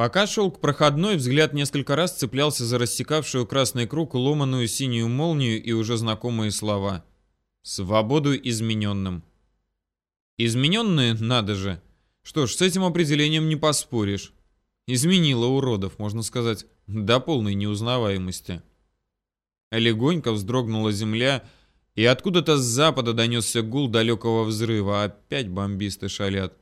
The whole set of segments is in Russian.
Пока шел к проходной, взгляд несколько раз цеплялся за рассекавшую красный круг ломаную синюю молнию и уже знакомые слова. «Свободу измененным». Измененные, надо же. Что ж, с этим определением не поспоришь. Изменила уродов, можно сказать, до полной неузнаваемости. Легонько вздрогнула земля, и откуда-то с запада донесся гул далекого взрыва. Опять бомбисты шалят.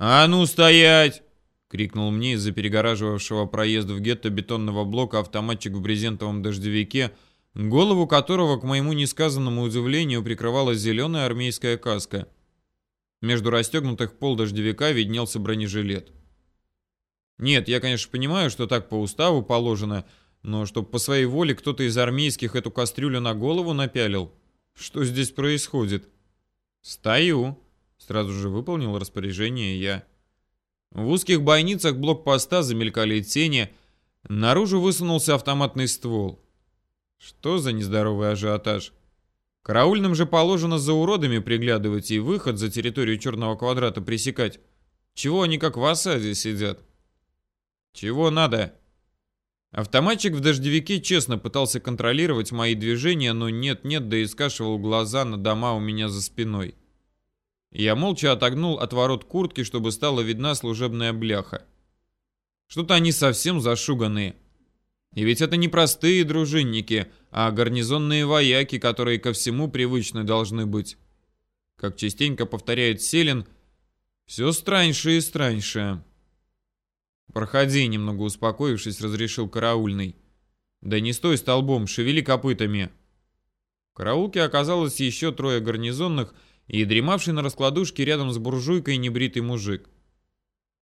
«А ну стоять!» — крикнул мне из-за перегораживавшего проезд в гетто бетонного блока автоматчик в брезентовом дождевике, голову которого, к моему несказанному удивлению, прикрывала зеленая армейская каска. Между расстегнутых пол дождевика виднелся бронежилет. Нет, я, конечно, понимаю, что так по уставу положено, но чтоб по своей воле кто-то из армейских эту кастрюлю на голову напялил. Что здесь происходит? Стою. Сразу же выполнил распоряжение я. В узких бойницах блокпоста замелькали тени. Наружу высунулся автоматный ствол. Что за нездоровый ажиотаж? Караульным же положено за уродами приглядывать и выход за территорию черного квадрата пресекать. Чего они как в осаде сидят? Чего надо? Автоматчик в дождевике честно пытался контролировать мои движения, но нет-нет, да и скашивал глаза на дома у меня за спиной. Я молча отогнул от ворот куртки, чтобы стала видна служебная бляха. Что-то они совсем зашуганные. И ведь это не простые дружинники, а гарнизонные вояки, которые ко всему привычны должны быть. Как частенько повторяет Селин, все страньше и страньше. «Проходи», — немного успокоившись, разрешил караульный. «Да не стой столбом, шевели копытами». В караулке оказалось еще трое гарнизонных и дремавший на раскладушке рядом с буржуйкой небритый мужик.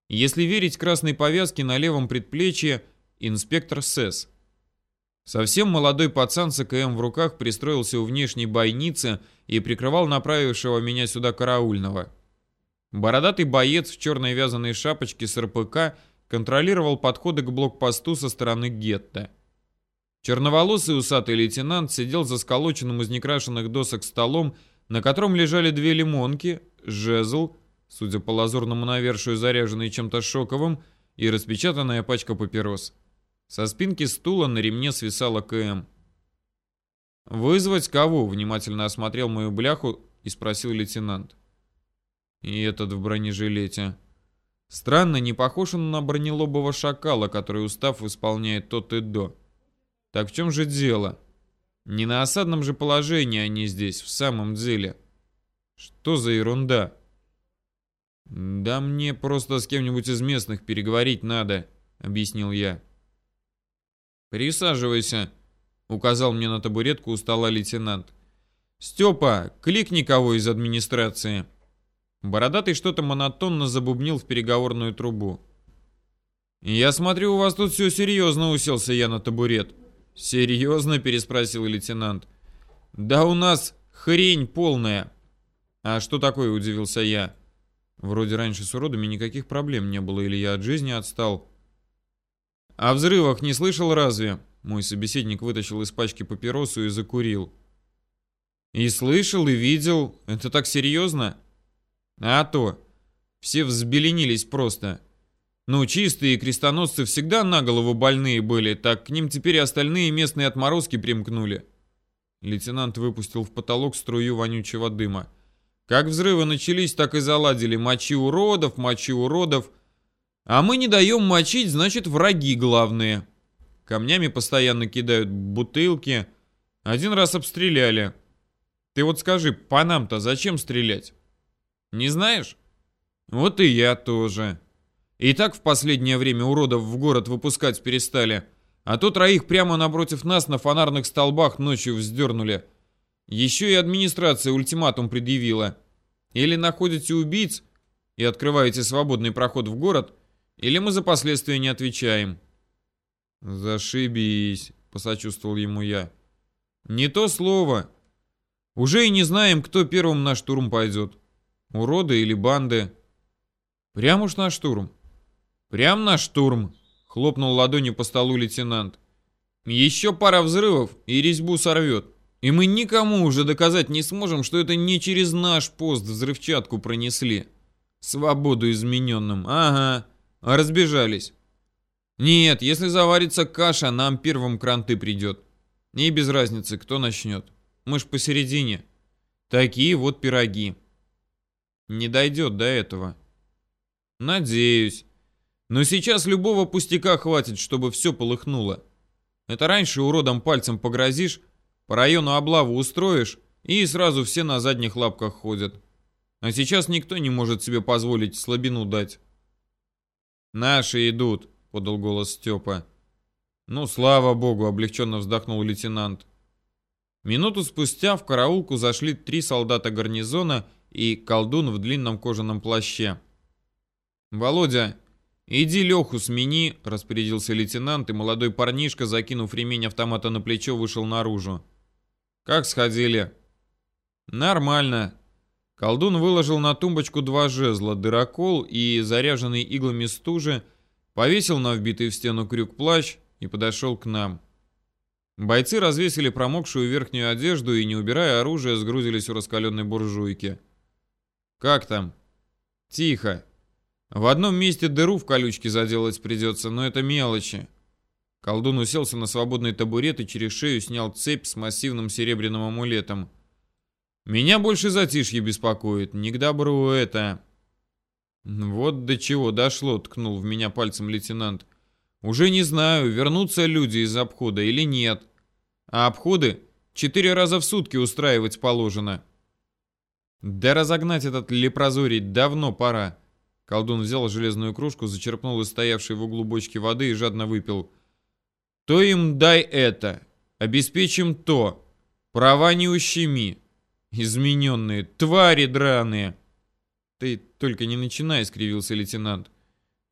Если верить красной повязке на левом предплечье, инспектор СЭС. Совсем молодой пацан с АКМ в руках пристроился у внешней бойницы и прикрывал направившего меня сюда караульного. Бородатый боец в черной вязаной шапочке с РПК контролировал подходы к блокпосту со стороны гетто. Черноволосый усатый лейтенант сидел за сколоченным из некрашенных досок столом, на котором лежали две лимонки, жезл, судя по лазурному навершию заряженный чем-то шоковым, и распечатанная пачка папирос. Со спинки стула на ремне свисала КМ. «Вызвать кого?» — внимательно осмотрел мою бляху и спросил лейтенант. «И этот в бронежилете». Странно, не похож он на бронелобого шакала, который устав исполняет тот и до. Так в чем же дело? Не на осадном же положении они здесь, в самом деле. Что за ерунда? Да мне просто с кем-нибудь из местных переговорить надо, объяснил я. «Присаживайся», — указал мне на табуретку у стола лейтенант. «Степа, кликни кого из администрации». Бородатый что-то монотонно забубнил в переговорную трубу. «Я смотрю, у вас тут все серьезно», — уселся я на табурет. «Серьезно?» — переспросил лейтенант. «Да у нас хрень полная». «А что такое?» — удивился я. Вроде раньше с уродами никаких проблем не было, или я от жизни отстал. «О взрывах не слышал разве?» Мой собеседник вытащил из пачки папиросу и закурил. «И слышал, и видел. Это так серьезно?» «А то. Все взбеленились просто. Ну, чистые крестоносцы всегда на голову больные были, так к ним теперь и остальные местные отморозки примкнули». Лейтенант выпустил в потолок струю вонючего дыма. Как взрывы начались, так и заладили. Мочи уродов, мочи уродов. А мы не даем мочить, значит, враги главные. Камнями постоянно кидают бутылки. Один раз обстреляли. Ты вот скажи, по нам-то зачем стрелять? Не знаешь? Вот и я тоже. И так в последнее время уродов в город выпускать перестали. А то троих прямо напротив нас на фонарных столбах ночью вздернули. Еще и администрация ультиматум предъявила. Или находите убийц и открываете свободный проход в город – или мы за последствия не отвечаем?» «Зашибись», — посочувствовал ему я. «Не то слово. Уже и не знаем, кто первым на штурм пойдет. Уроды или банды. Прям уж на штурм». «Прям на штурм», — хлопнул ладонью по столу лейтенант. «Еще пара взрывов, и резьбу сорвет. И мы никому уже доказать не сможем, что это не через наш пост взрывчатку пронесли. Свободу измененным, ага». Разбежались. Нет, если заварится каша, нам первым кранты придет. И без разницы, кто начнет. Мы ж посередине. Такие вот пироги. Не дойдет до этого. Надеюсь. Но сейчас любого пустяка хватит, чтобы все полыхнуло. Это раньше уродом пальцем погрозишь, по району облаву устроишь, и сразу все на задних лапках ходят. А сейчас никто не может себе позволить слабину дать. «Наши идут», — подал голос Степа. «Ну, слава богу», — облегченно вздохнул лейтенант. Минуту спустя в караулку зашли три солдата гарнизона и колдун в длинном кожаном плаще. «Володя, иди Леху смени», — распорядился лейтенант, и молодой парнишка, закинув ремень автомата на плечо, вышел наружу. «Как сходили?» «Нормально». Колдун выложил на тумбочку два жезла, дырокол и, заряженный иглами стужи, повесил на вбитый в стену крюк плащ и подошел к нам. Бойцы развесили промокшую верхнюю одежду и, не убирая оружие, сгрузились у раскаленной буржуйки. «Как там?» «Тихо. В одном месте дыру в колючке заделать придется, но это мелочи». Колдун уселся на свободный табурет и через шею снял цепь с массивным серебряным амулетом. «Меня больше затишье беспокоит. Не к добру это...» «Вот до чего дошло», — ткнул в меня пальцем лейтенант. Уже не знаю, вернутся люди из обхода или нет. А обходы четыре раза в сутки устраивать положено. Да разогнать этот лепрозорий давно пора. Колдун взял железную кружку, зачерпнул из стоявшей в углу бочки воды и жадно выпил. То им дай это, обеспечим то, права не ущеми. Измененные, твари драные. Ты только не начинай, скривился лейтенант.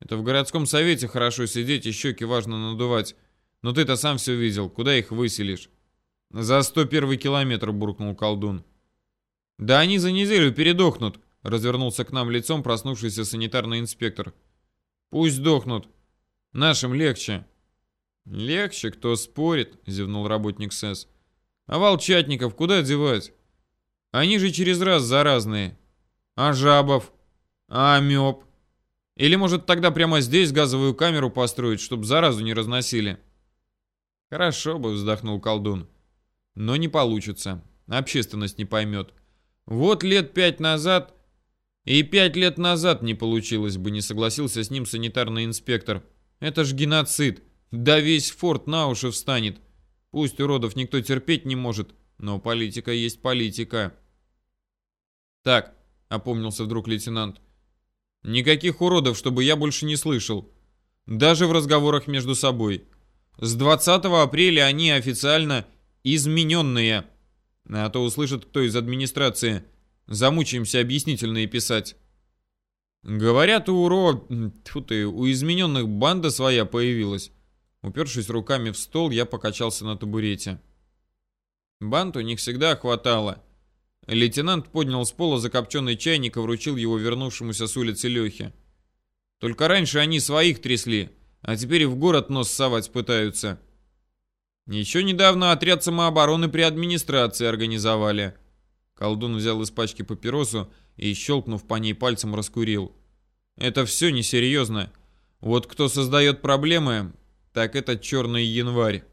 Это в городском совете хорошо сидеть и щеки важно надувать. Но ты-то сам все видел. Куда их выселишь? За 101 километр, буркнул колдун. Да они за неделю передохнут, развернулся к нам лицом проснувшийся санитарный инспектор. Пусть дохнут. Нашим легче. Легче, кто спорит, зевнул работник СЭС. А волчатников куда девать? Они же через раз заразные. А жабов? А амеб? Или, может, тогда прямо здесь газовую камеру построить, чтобы заразу не разносили? Хорошо бы, вздохнул колдун. Но не получится. Общественность не поймет. Вот лет пять назад... И пять лет назад не получилось бы, не согласился с ним санитарный инспектор. Это ж геноцид. Да весь форт на уши встанет. Пусть уродов никто терпеть не может, но политика есть политика. Так, опомнился вдруг лейтенант. Никаких уродов, чтобы я больше не слышал. Даже в разговорах между собой. С 20 апреля они официально измененные. А то услышит кто из администрации. Замучаемся объяснительные писать. Говорят, у УРО... Тьфу ты, у измененных банда своя появилась. Упершись руками в стол, я покачался на табурете. Банд у них всегда хватало. Лейтенант поднял с пола закопченный чайник и вручил его вернувшемуся с улицы Лехе. Только раньше они своих трясли, а теперь и в город нос совать пытаются. Еще недавно отряд самообороны при администрации организовали. Колдун взял из пачки папиросу и, щелкнув по ней пальцем, раскурил. Это все несерьезно. Вот кто создает проблемы, так это черный январь.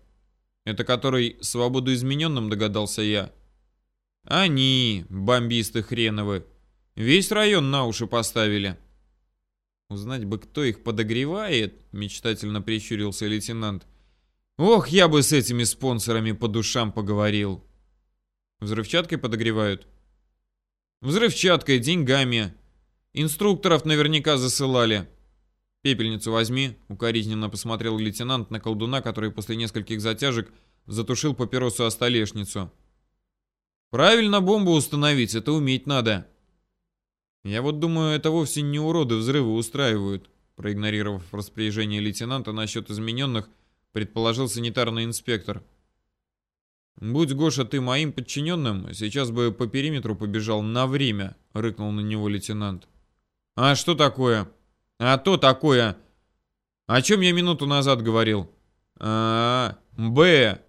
Это который свободу измененным догадался я. Они, бомбисты хреновы, весь район на уши поставили. Узнать бы, кто их подогревает, мечтательно прищурился лейтенант. Ох, я бы с этими спонсорами по душам поговорил. Взрывчаткой подогревают? Взрывчаткой, деньгами. Инструкторов наверняка засылали. Пепельницу возьми, укоризненно посмотрел лейтенант на колдуна, который после нескольких затяжек затушил папиросу о столешницу. Правильно бомбу установить, это уметь надо. Я вот думаю, это вовсе не уроды взрывы устраивают. Проигнорировав распоряжение лейтенанта насчет измененных, предположил санитарный инспектор. «Будь, Гоша, ты моим подчиненным, сейчас бы по периметру побежал на время», — рыкнул на него лейтенант. «А что такое?» «А то такое!» «О чем я минуту назад говорил?» «А, Б!»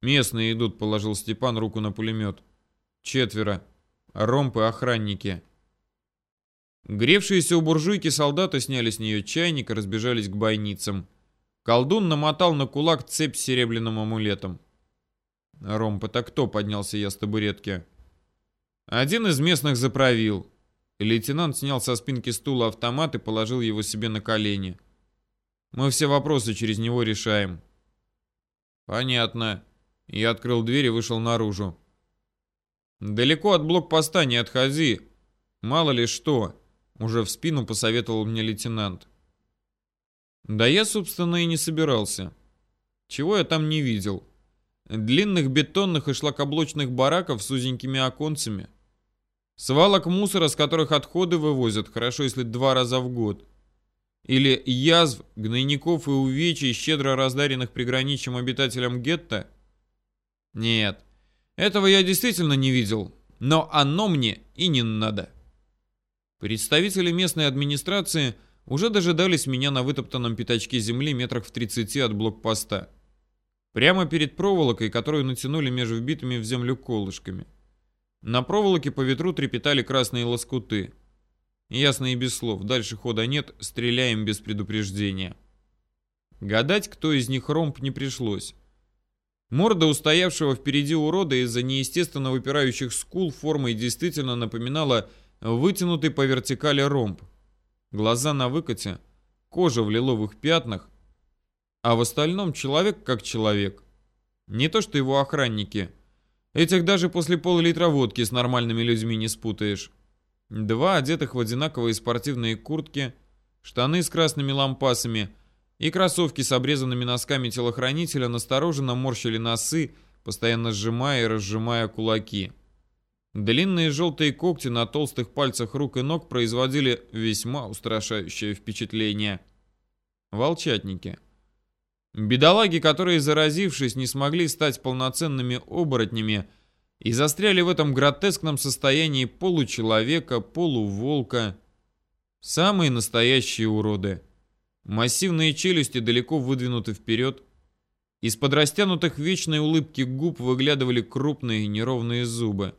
«Местные идут», — положил Степан руку на пулемет. «Четверо. Ромпы охранники». Гревшиеся у буржуйки солдаты сняли с нее чайник и разбежались к бойницам. Колдун намотал на кулак цепь с серебряным амулетом. «Ромб, это кто?» — поднялся я с табуретки. «Один из местных заправил». Лейтенант снял со спинки стула автомат и положил его себе на колени. «Мы все вопросы через него решаем». «Понятно». Я открыл дверь и вышел наружу. «Далеко от блокпоста не отходи. Мало ли что», — уже в спину посоветовал мне лейтенант. Да я, собственно, и не собирался. Чего я там не видел? Длинных бетонных и шлакоблочных бараков с узенькими оконцами. Свалок мусора, с которых отходы вывозят, хорошо, если два раза в год. Или язв, гнойников и увечий, щедро раздаренных приграничьим обитателям гетто? Нет, этого я действительно не видел, но оно мне и не надо. Представители местной администрации – уже дожидались меня на вытоптанном пятачке земли метрах в 30 от блокпоста. Прямо перед проволокой, которую натянули между вбитыми в землю колышками. На проволоке по ветру трепетали красные лоскуты. Ясно и без слов, дальше хода нет, стреляем без предупреждения. Гадать, кто из них ромб, не пришлось. Морда устоявшего впереди урода из-за неестественно выпирающих скул формой действительно напоминала вытянутый по вертикали ромб глаза на выкате, кожа в лиловых пятнах, а в остальном человек как человек. Не то что его охранники. Этих даже после пол-литра водки с нормальными людьми не спутаешь. Два одетых в одинаковые спортивные куртки, штаны с красными лампасами и кроссовки с обрезанными носками телохранителя настороженно морщили носы, постоянно сжимая и разжимая кулаки. Длинные желтые когти на толстых пальцах рук и ног производили весьма устрашающее впечатление. Волчатники. Бедолаги, которые, заразившись, не смогли стать полноценными оборотнями и застряли в этом гротескном состоянии получеловека, полуволка. Самые настоящие уроды. Массивные челюсти далеко выдвинуты вперед. Из-под растянутых вечной улыбки губ выглядывали крупные неровные зубы.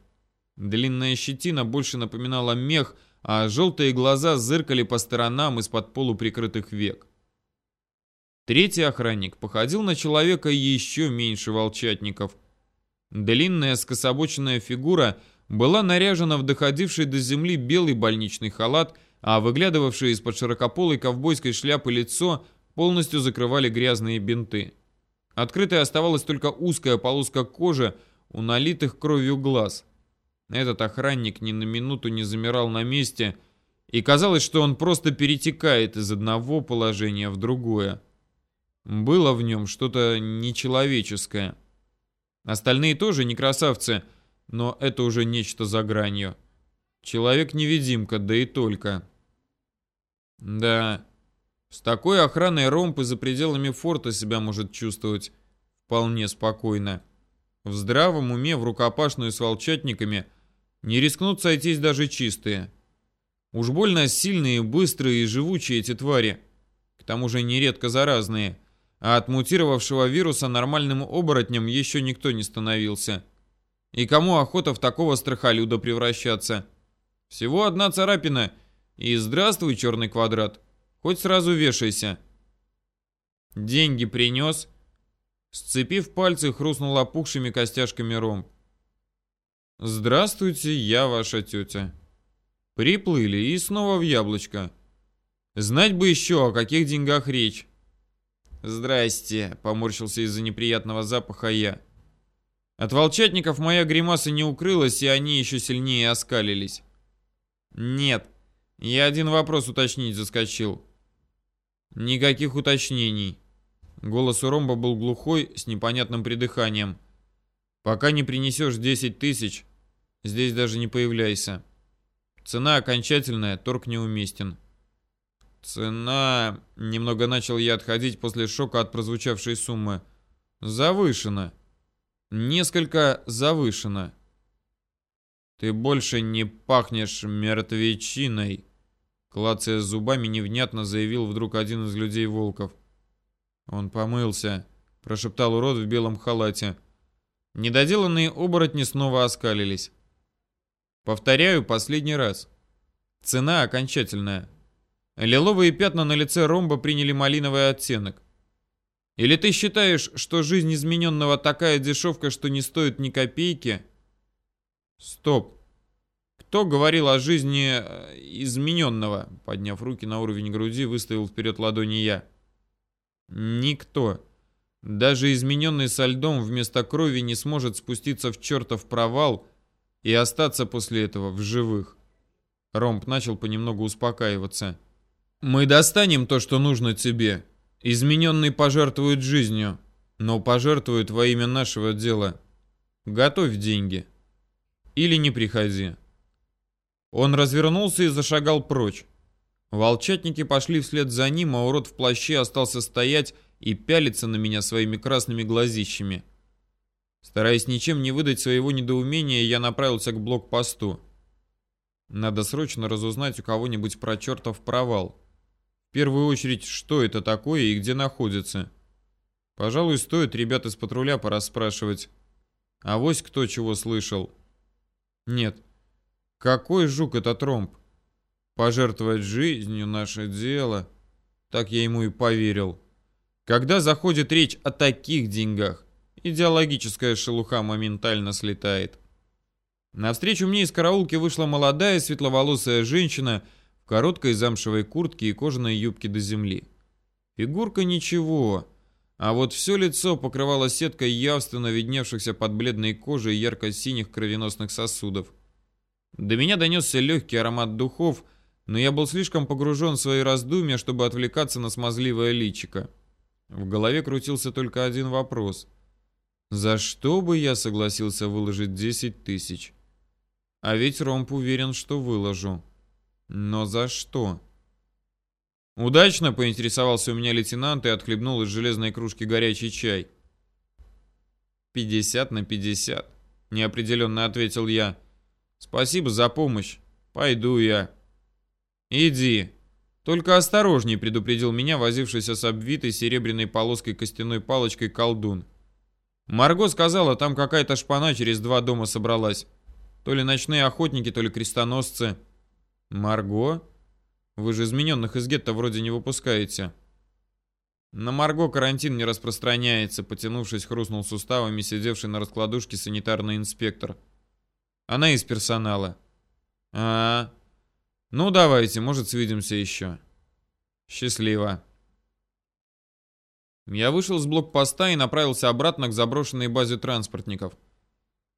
Длинная щетина больше напоминала мех, а желтые глаза зыркали по сторонам из-под полуприкрытых век. Третий охранник походил на человека еще меньше волчатников. Длинная скособоченная фигура была наряжена в доходивший до земли белый больничный халат, а выглядывавшее из-под широкополой ковбойской шляпы лицо полностью закрывали грязные бинты. Открытой оставалась только узкая полоска кожи у налитых кровью глаз – этот охранник ни на минуту не замирал на месте, и казалось, что он просто перетекает из одного положения в другое. Было в нем что-то нечеловеческое. Остальные тоже не красавцы, но это уже нечто за гранью. Человек-невидимка, да и только. Да, с такой охраной ромпы за пределами форта себя может чувствовать вполне спокойно. В здравом уме, в рукопашную с волчатниками – не рискнут сойтись даже чистые. Уж больно сильные, быстрые и живучие эти твари. К тому же нередко заразные. А от мутировавшего вируса нормальным оборотнем еще никто не становился. И кому охота в такого страхолюда превращаться? Всего одна царапина. И здравствуй, черный квадрат. Хоть сразу вешайся. Деньги принес. Сцепив пальцы, хрустнул опухшими костяшками ромб. «Здравствуйте, я ваша тетя». Приплыли и снова в яблочко. Знать бы еще, о каких деньгах речь. «Здрасте», — поморщился из-за неприятного запаха я. От волчатников моя гримаса не укрылась, и они еще сильнее оскалились. «Нет, я один вопрос уточнить заскочил». «Никаких уточнений». Голос у Ромба был глухой, с непонятным придыханием. Пока не принесешь 10 тысяч, здесь даже не появляйся. Цена окончательная, торг неуместен. Цена... Немного начал я отходить после шока от прозвучавшей суммы. Завышена. Несколько завышена. Ты больше не пахнешь мертвечиной. Клацая зубами, невнятно заявил вдруг один из людей волков. Он помылся, прошептал урод в белом халате. Недоделанные оборотни снова оскалились. Повторяю последний раз. Цена окончательная. Лиловые пятна на лице ромба приняли малиновый оттенок. Или ты считаешь, что жизнь измененного такая дешевка, что не стоит ни копейки? Стоп. Кто говорил о жизни э, измененного? Подняв руки на уровень груди, выставил вперед ладони я. Никто. Даже измененный со льдом вместо крови не сможет спуститься в чертов провал и остаться после этого в живых. Ромб начал понемногу успокаиваться. «Мы достанем то, что нужно тебе. Измененный пожертвует жизнью, но пожертвует во имя нашего дела. Готовь деньги. Или не приходи». Он развернулся и зашагал прочь. Волчатники пошли вслед за ним, а урод в плаще остался стоять и пялиться на меня своими красными глазищами. Стараясь ничем не выдать своего недоумения, я направился к блокпосту. Надо срочно разузнать у кого-нибудь про чертов провал. Первую очередь, что это такое и где находится. Пожалуй, стоит ребят из патруля порасспрашивать. А вось кто чего слышал. Нет. Какой жук этот ромб? Пожертвовать жизнью наше дело. Так я ему и поверил. Когда заходит речь о таких деньгах, идеологическая шелуха моментально слетает. Навстречу мне из караулки вышла молодая светловолосая женщина в короткой замшевой куртке и кожаной юбке до земли. Фигурка ничего, а вот все лицо покрывало сеткой явственно видневшихся под бледной кожей ярко-синих кровеносных сосудов. До меня донесся легкий аромат духов, но я был слишком погружен в свои раздумья, чтобы отвлекаться на смазливое личико. В голове крутился только один вопрос. За что бы я согласился выложить 10 тысяч? А ведь Ромп уверен, что выложу. Но за что? Удачно поинтересовался у меня лейтенант и отхлебнул из железной кружки горячий чай. 50 на 50, неопределенно ответил я. Спасибо за помощь. Пойду я. Иди, «Только осторожней», — предупредил меня возившийся с обвитой серебряной полоской костяной палочкой колдун. Марго сказала, там какая-то шпана через два дома собралась. То ли ночные охотники, то ли крестоносцы. Марго? Вы же измененных из гетто вроде не выпускаете. На Марго карантин не распространяется, потянувшись, хрустнул суставами сидевший на раскладушке санитарный инспектор. Она из персонала. А, -а, -а. Ну, давайте, может, свидимся еще. Счастливо. Я вышел с блокпоста и направился обратно к заброшенной базе транспортников.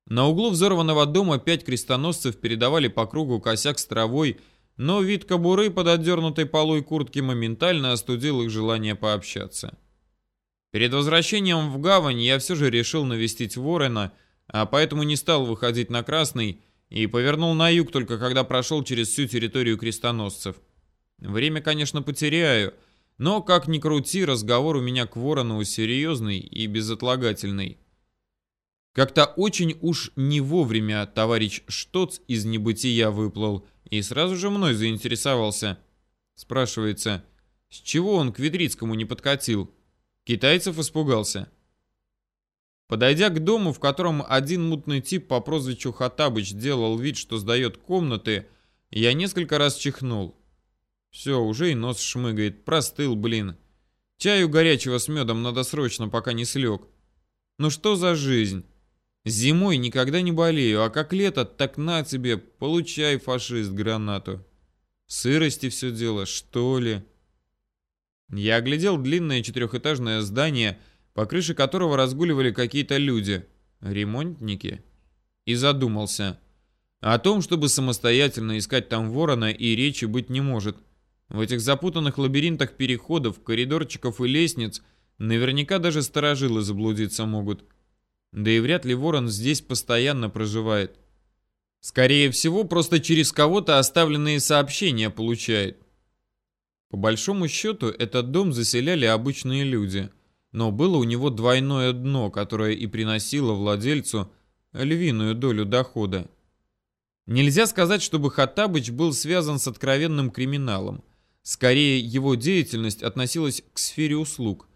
На углу взорванного дома пять крестоносцев передавали по кругу косяк с травой, но вид кобуры под отдернутой полой куртки моментально остудил их желание пообщаться. Перед возвращением в гавань я все же решил навестить Ворона, а поэтому не стал выходить на Красный, и повернул на юг только когда прошел через всю территорию крестоносцев. Время, конечно, потеряю, но, как ни крути, разговор у меня к Ворону серьезный и безотлагательный. Как-то очень уж не вовремя товарищ Штоц из небытия выплыл и сразу же мной заинтересовался. Спрашивается, с чего он к Ведрицкому не подкатил? Китайцев испугался. Подойдя к дому, в котором один мутный тип по прозвищу Хатабыч делал вид, что сдает комнаты, я несколько раз чихнул. Все, уже и нос шмыгает. Простыл, блин. Чаю горячего с медом надо срочно, пока не слег. Ну что за жизнь? Зимой никогда не болею, а как лето, так на тебе, получай, фашист, гранату. В сырости все дело, что ли? Я оглядел длинное четырехэтажное здание, по крыше которого разгуливали какие-то люди, ремонтники, и задумался. О том, чтобы самостоятельно искать там ворона, и речи быть не может. В этих запутанных лабиринтах переходов, коридорчиков и лестниц наверняка даже сторожилы заблудиться могут. Да и вряд ли ворон здесь постоянно проживает. Скорее всего, просто через кого-то оставленные сообщения получает. По большому счету, этот дом заселяли обычные люди – но было у него двойное дно, которое и приносило владельцу львиную долю дохода. Нельзя сказать, чтобы Хаттабыч был связан с откровенным криминалом. Скорее, его деятельность относилась к сфере услуг.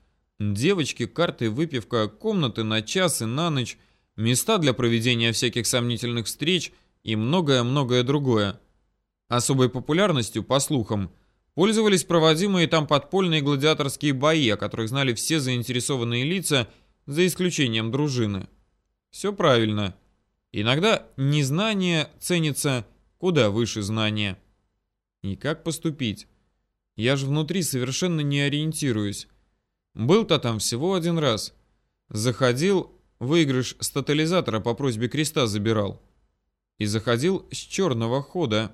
Девочки, карты, выпивка, комнаты на час и на ночь, места для проведения всяких сомнительных встреч и многое-многое другое. Особой популярностью, по слухам, Пользовались проводимые там подпольные гладиаторские бои, о которых знали все заинтересованные лица, за исключением дружины. Все правильно. Иногда незнание ценится куда выше знания. И как поступить? Я же внутри совершенно не ориентируюсь. Был-то там всего один раз. Заходил, выигрыш с тотализатора по просьбе креста забирал. И заходил с черного хода.